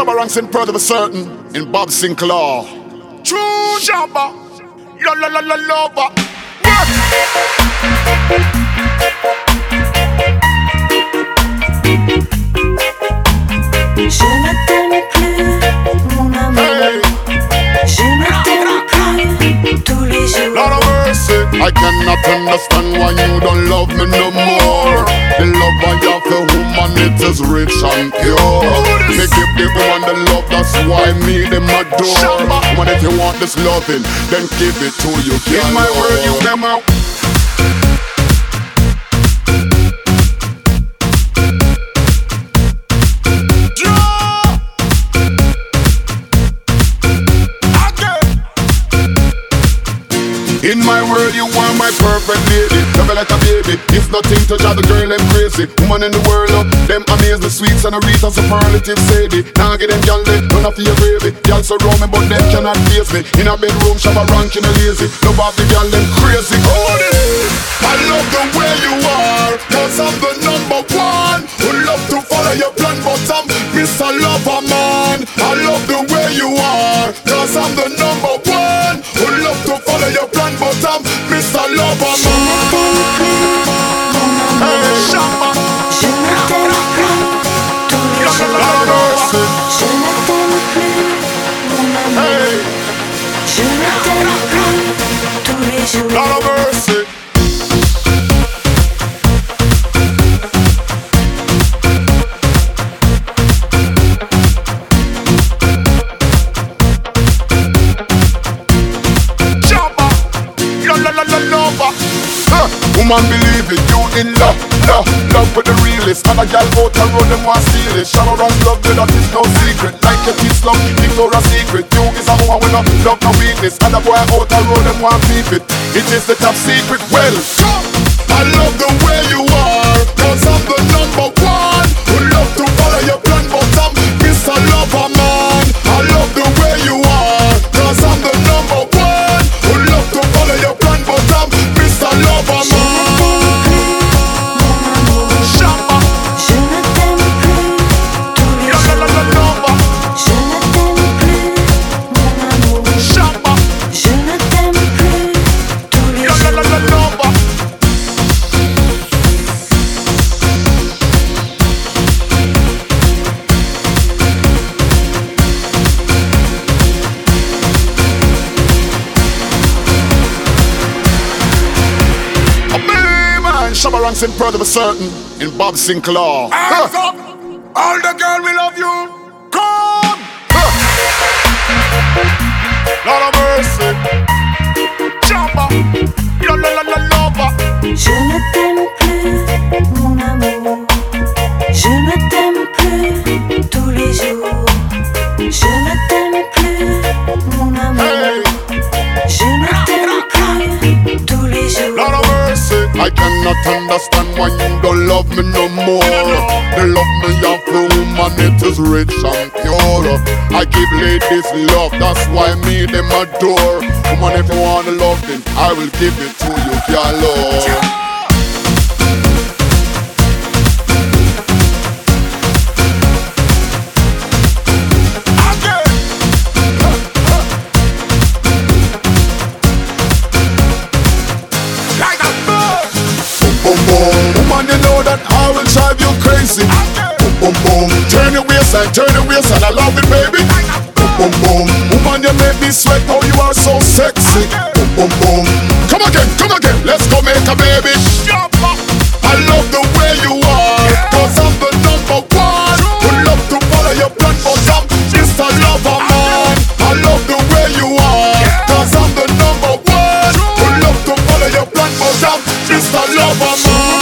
ranks in proud of a certain in Bob Sinclar. True Shabba, la la la la lover. Je ne t'aime plus, mon amour. Hey, Je ne t'aime plus tous les jours. Lord of mercy, I cannot understand why you don't love me is rich and pure. Me give the woman the love, that's why me them adore. Woman, if you want this loving, then give it to you. In my world, you come out. In my world, you are my perfect lady. Love you like a baby. If nothing to drive the girl, them crazy. Woman in the world, uh, them amaze the sweets and the Rita superlative Sadie. Now get them gal they run off your gravy. Gal surround me, but them cannot face me. In a bedroom, ranking a lazy. Love off the gal, them crazy. Oh. I love the way you are, cause I'm the number one. Who love to follow your plan, but I'm Mr. Lover Man. I love the way you are, Woman believe it, you in love, love, love with the realest. And a gal out the road, them want steal it. Shallow round love, you that is no secret. Like your kiss love, Victoria's Secret. You is a woman with no love, no weakness. And a boy out the road, them want keep it. It is the top secret. Well, I love the way Shabba ranks in proud of a certain in Bob Sinclar. Hands up! All the girl we love you! Come! Lord of mercy. Shabba, la la la la lover. Je me no more. The love me have for woman, it is rich and pure. I give ladies love, that's why me them adore. Woman, if you the love, then I will give it to you, your oh. love. I turn the wheels and I love it, baby. Boom, boom, boom. Woman, you make me sweat. Oh, you are so sexy. Boom, boom, boom. Come again, come again. Let's go make a baby. I love the way you are. Cause I'm the number one. Who love to follow your plan for some. Mr. I man. I love the way you are. Cause I'm the number one. Who love to follow your plan for some. Mr. I man.